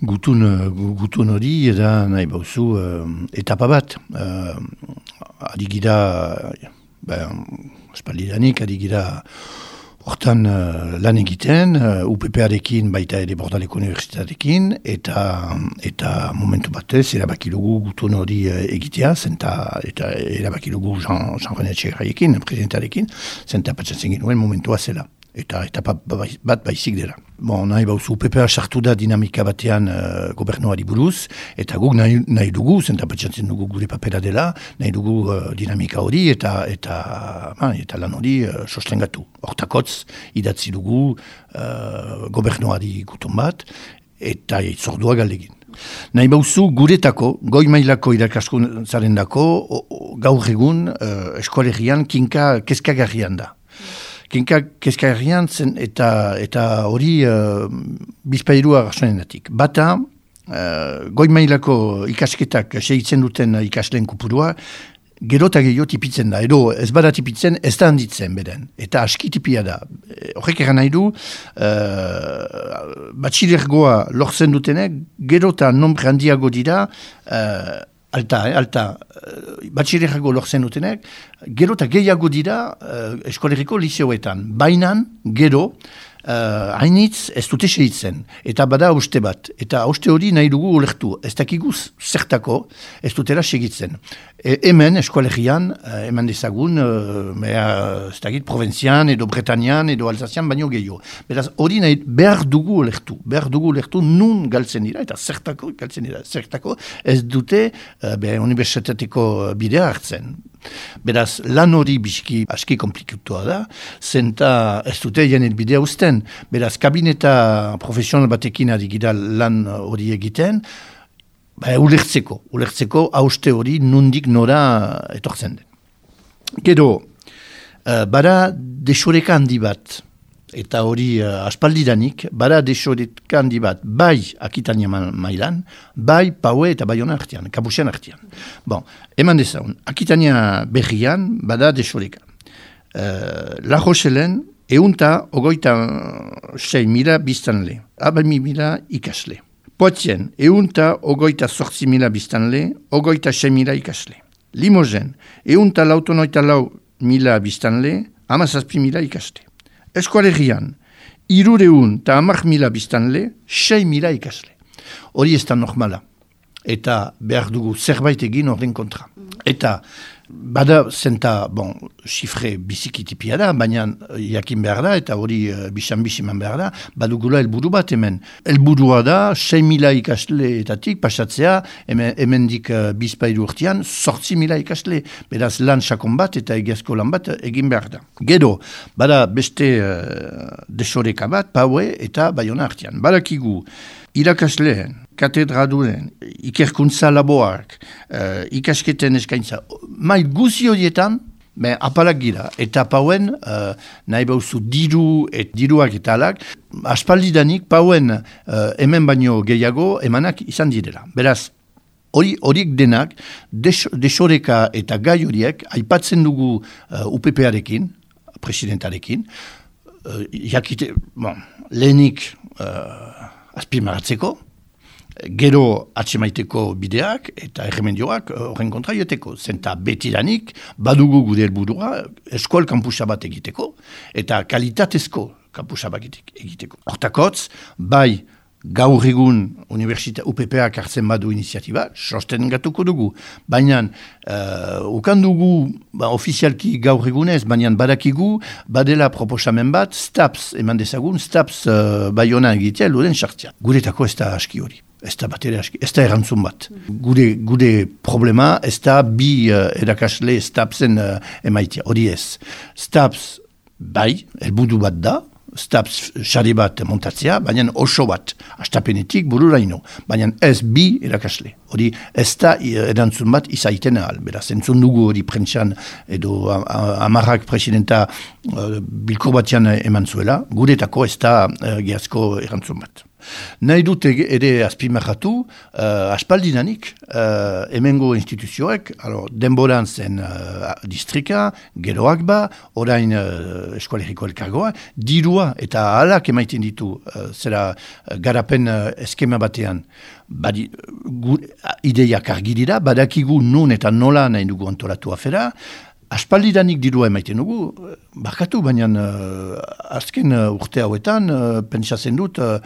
Gutun, gutun hori eda nahi bauzu uh, etapa bat. Uh, adigira, ben, espaldidanik, adigira hortan uh, lan egiten, uh, UPP-arekin baita ere bordaleko universitatekin, eta eta momentu batez, erabakilugu gutun hori uh, egitea, zenta, eta erabakilugu Jean-René Jean Txegarraiekin, presidentarekin, zenta patxatzen genuen momentua zela eta etapa bat baizik dela. Bon, nahi bauzu, PPA sartu da dinamika batean uh, gobernuari buruz, eta guk nahi, nahi dugu, zenta dugu gure papera dela, nahi dugu uh, dinamika hori, eta eta, ma, eta lan hori uh, sostengatu. Hortakotz, idatzi dugu uh, gobernuari gutun bat, eta itzordua galdegin. Nahi bauzu, guretako, goi mailako irakaskuntzaren dako, gaur egun uh, eskoalegian kinka keskagarrian da. Kinka kezkagarrian zen eta eta hori uh, bizpairua datik. Bata, uh, goi mailako ikasketak segitzen duten ikasleen kupurua, gero eta gehiago tipitzen da. Edo ez bada tipitzen, ez da handitzen beden. Eta aski tipia da. E, horrek eran nahi du, uh, batxilergoa lortzen dutenek, gero eta nombre handiago dira, alta, eh, alta, uh, batxilerrago lortzen dutenek, gero eta gehiago dira uh, eskoleriko liceoetan. Bainan, gero, uh, hainitz ez dute segitzen. Eta bada uste bat. Eta uste hori nahi dugu ulertu. Ez dakiguz zertako ez dutera segitzen. E, hemen eskolegian, uh, hemen dezagun, uh, mea, ez dakit, provenzian edo Bretanian edo Alsazian baino gehiago. Beraz, hori nahi behar dugu ulertu. Behar dugu ulertu nun galtzen dira eta zertako galtzen dira. Zertako ez dute uh, universitateko bidea hartzen. Beraz, lan hori bizki aski komplikutua da, zenta ez dute jenet bidea usten. Beraz, kabineta profesional batekin gira lan hori egiten, ba, ulertzeko, ulertzeko hauste hori nundik nora etortzen den. Gero, uh, bara desoreka handi bat, eta hori uh, aspaldidanik, bada desoretka handi bat, bai akitania mailan, bai paue eta bai hona artian, kabusian artian. Bon, eman dezaun, akitania berrian, bada desoreka. Uh, La Rochelen, eunta ogoita sei mila biztanle, abami mila ikasle. Poitien, eunta ogoita sortzi mila biztanle, ogoita sei mila ikasle. Limogen, eunta lautonoita lau mila biztanle, amazazpi mila ikasle. Eskoalegian, irureun eta amak mila biztanle, sei mila ikasle. Hori ez da normala. Eta behar dugu zerbait egin horren kontra. Eta Bada zenta, bon, xifre bizikitipia da, baina eh, jakin behar da, eta hori uh, bisan bisiman behar da, badugula helburu bat hemen. Helburua da, 6 mila ikasleetatik pasatzea, hemen, hemen dik uh, bizpairu urtean, sortzi mila ikasle, beraz lan sakon bat eta egiazko lan bat egin behar da. Gero, bada beste uh, desoreka bat, paue eta baiona artean. Badakigu, irakasleen, katedraduren, ikerkuntza laboak, uh, ikasketen eskaintza, mai guzi horietan, Ben, apalak gira, eta pauen, uh, nahi bauzu diru, et diruak eta alak, aspaldidanik pauen uh, hemen baino gehiago emanak izan direla. Beraz, hori horiek denak, desoreka eta gai horiek, aipatzen dugu uh, UPP-arekin, presidentarekin, uh, jakite, bon, lehenik uh, azpimaratzeko, gero atxemaiteko bideak eta erremendioak eh, horren kontra joteko. Zenta betidanik badugu gure helburua eskual kampusa bat egiteko eta kalitatezko kampusa bat egiteko. Hortakotz, bai gaur egun Universita UPPak hartzen badu iniziatiba, sosten gatuko dugu. Baina, uh, ukan dugu, ba, ofizialki gaur egunez, baina badakigu, badela proposamen bat, STAPS, eman dezagun, STAPS uh, bai hona egitea, luden sartzea. Guretako ez da aski hori ez da bat ere ez da erantzun bat. Gude, gude problema ez da bi uh, erakasle stapsen uh, emaitia, hori ez. Staps bai, elbudu bat da, staps xari bat montatzea, baina oso bat, astapenetik bururaino, baina ez bi erakasle. Hori ez da erantzun bat izaiten ahal, beraz, entzun dugu hori prentxan edo amarrak presidenta uh, bilko batian eman zuela, guretako ez da uh, geazko erantzun bat. Nahi dut ere azpimarratu, uh, aspaldinanik, uh, emengo instituzioek, alo, denboran zen uh, distrika, geroak ba, orain uh, eskualeriko elkargoa, dirua eta alak emaiten ditu, uh, zera garapen uh, eskema batean, Badi, gu, ideiak argi dira, badakigu nun eta nola nahi dugu antolatu afera, aspaldidanik dirua emaiten dugu, bakatu, baina uh, azken uh, urte hauetan, uh, pentsatzen dut, uh,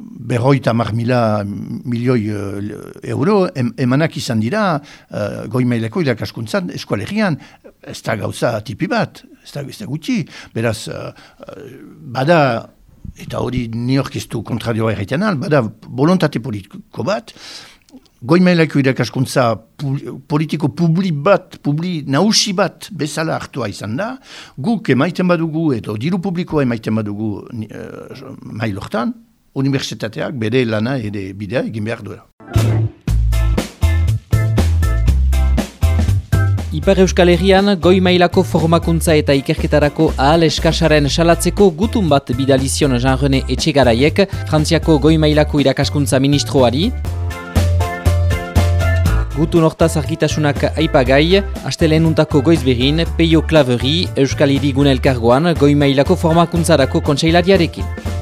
berroita mar mila milioi uh, euro emanak izan dira uh, goi maileko irakaskuntzan eskualerian, ez da gauza tipi bat, ez da, gutxi, beraz, uh, bada, eta hori niorkeztu kontradioa erretean bada volontate politiko bat, goi maileko irakaskuntza politiko publi bat, publi nausi bat bezala hartua izan da, guk emaiten badugu, eta diru publikoa emaiten badugu uh, mailortan, universitateak bere lana ere bidea egin behar duela. Ipar Euskal Herrian, goi mailako formakuntza eta ikerketarako ahal eskasaren salatzeko gutun bat bidalizion Jean-René Etxegaraiek, Frantziako goi mailako irakaskuntza ministroari, Gutun hortaz argitasunak aipagai, astelen untako goiz behin, Peio Klaveri, Euskal Irigun elkargoan, goi mailako formakuntzarako kontseilariarekin.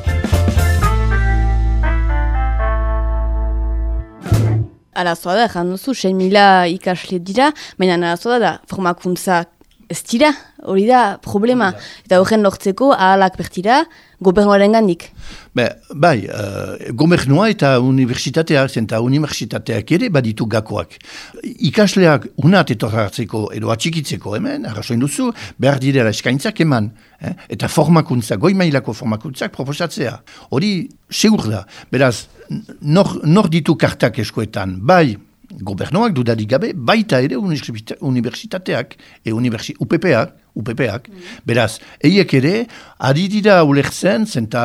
Arazoa da, jan duzu, 6 mila ikasle dira, baina arazoa da, formakuntza ez dira, hori da problema. Eta horren lortzeko ahalak bertira, gobernuaren gandik. Be, bai, uh, gobernua eta universitateak, zenta universitateak ere baditu gakoak. Ikasleak unat etorra hartzeko edo atxikitzeko hemen, arrasoin duzu, behar direla eskaintzak eman. Eh? Eta formakuntza, goi mailako formakuntzak proposatzea. Hori, segur da. Beraz, nor, nor ditu kartak eskoetan, bai, gobernuak dudarik gabe, baita ere universitateak, e universi, UPPak, UPPak, mm. beraz, eiek ere, ari dira ulertzen, zenta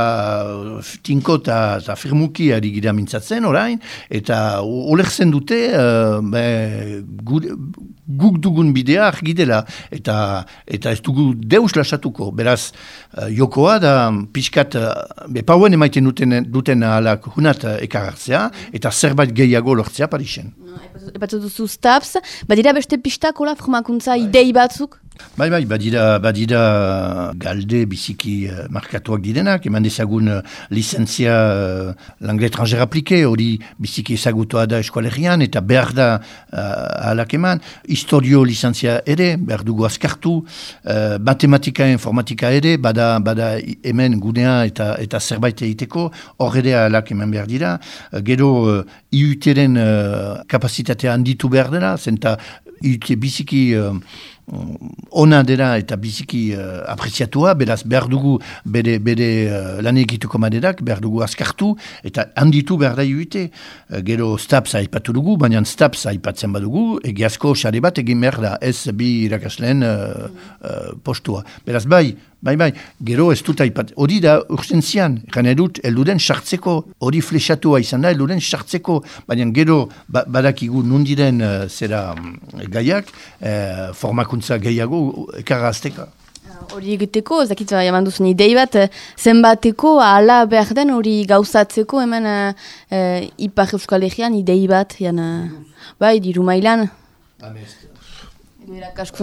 tinko eta firmuki ari gira mintzatzen orain, eta ulertzen dute, uh, be, guk dugun bidea argidela, eta, eta ez dugu deus lasatuko, beraz, uh, jokoa da, pixkat, uh, bepauen emaiten duten, duten alak hunat ekarartzea, eta zerbait gehiago lortzea Parisen. Epatu duzu staps, badira beste pistakola formakuntza idei batzuk? Bai, bai, badira, badira galde biziki uh, markatuak direnak, eman dezagun uh, licentzia uh, langle etranger aplike, hori biziki ezagutua da eskualerian, eta behar da uh, alak eman, historio licentzia ere, behar dugu azkartu, uh, matematika, informatika ere, bada, bada hemen gunea eta eta zerbait egiteko, hor ere alak eman behar dira, uh, gero uh, iuteren uh, kapasitatea handitu behar dela, zenta iute biziki... Uh, ona dela eta biziki uh, apreziatua, beraz behar dugu bere, bere uh, lan egituko maderak, behar dugu askartu eta handitu behar da juite. Uh, gero stapsa aipatu dugu, baina stapsa aipatzen badugu, egiazko xare bat egin behar da, ez bi irakasleen uh, uh, postua. Beraz bai, Bai, bai, gero ez dut aipat. Hori da urgentzian, gane dut, elduden sartzeko, hori flexatua izan da, elduden sartzeko, baina gero ba, badakigu nundiren uh, zera um, gaiak, uh, formakuntza gehiago ekarra azteka. Hori egiteko, ez dakit jaman duzun idei bat, zenbateko ala behar den hori gauzatzeko hemen uh, ipar euskal egian idei bat, jana, bai, diru mailan.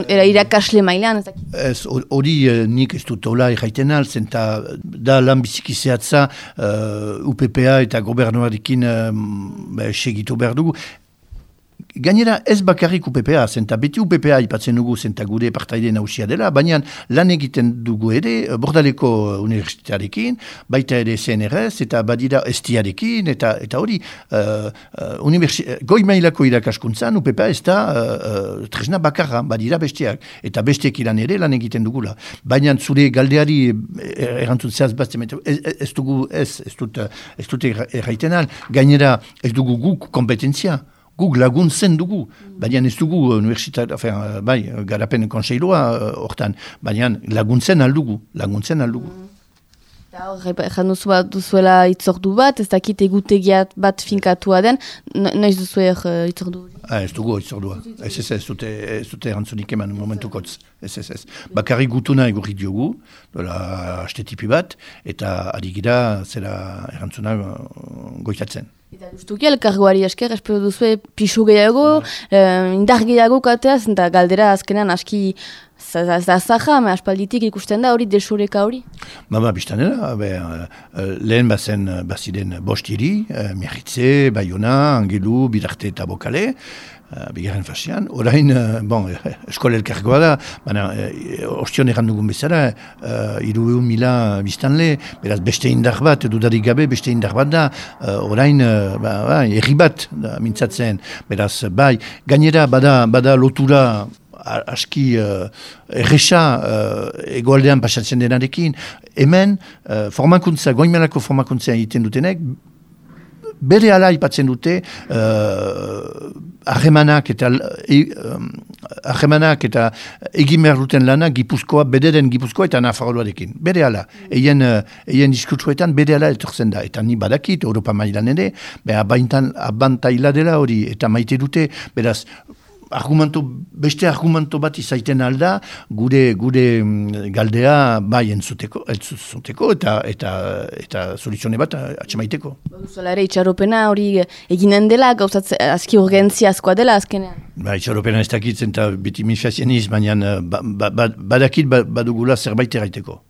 Era irakasle mailan, ez hori eh, nik ez dut hola erraiten altzen, da lan biziki zehatza uh, UPPA eta gobernuarekin uh, segitu behar dugu. Gainera ez bakarrik UPPA, zenta beti UPPA ipatzen dugu zenta gure partaide nausia dela, baina lan egiten dugu ere bordaleko universitatearekin, baita ere CNRS eta badira estiarekin, eta eta hori uh, uh, goi mailako irakaskuntzan UPPA ez da uh, tresna bakarra, badira besteak, eta besteak ilan ere lan egiten dugula. Baina zure galdeari erantzun zehaz bazte, ez, ez dugu ez, ez dut, ez dut erraiten al, gainera ez dugu guk kompetentzia, guk laguntzen dugu, baina ez dugu universitate, bai, garapen konseilua hortan, baina laguntzen aldugu, laguntzen aldugu. Ejan duzu bat duzuela itzordu bat, ez dakit egutegiat bat finkatua den, noiz duzu er itzordu? Ah, ez dugu itzordua. Ez ez ez dute, ez dute erantzunik eman momentukotz. Ez ez ez. Bakarri gutuna egurri diogu, dola tipi bat, eta adigira zera erantzuna goitatzen. Eta justuki elkargoari esker, espero duzu pixu gehiago, eh, indar gehiago kateaz, eta galdera azkenean aski zazaja, me aspalditik ikusten da hori desureka hori? Ba, ba, biztanera, be, uh, lehen bazen baziden bostiri, uh, miarritze, Bayona, Angelu, Bidarte eta Bokale, uh, bigarren fasian. Orain, uh, bon, eskola elkargoa da, baina uh, ostion egan dugun bezala, uh, iru mila biztanle, beraz beste indar bat, dudarik gabe beste indar bat da, uh, orain, uh, ba, ba, erri bat da, mintzatzen, beraz, bai, gainera bada, bada lotura aski uh, erresa uh, egoaldean pasatzen denarekin. Hemen, uh, formakuntza, goimelako formakuntza egiten dutenek, bere ala ipatzen dute uh, ahemanak eta e, um, eta egin behar duten lana gipuzkoa, bederen gipuzkoa eta nafarroarekin. Bere ala, eien, eien diskutsuetan bere ala etorzen da. Eta ni badakit, Europa mailan ere, beha abantaila dela hori, eta maite dute, beraz, argumento, beste argumento bat izaiten alda, gure gure mm, galdea bai entzuteko, entzuteko eta eta eta soluzione bat atxemaiteko. Zola ere, itxaropena hori eginen dela, gauzat azki urgentzia askoa dela azkenean? Ba, itxaropena ez dakitzen eta biti baina ba, ba, ba, badakit badugula zerbait erraiteko.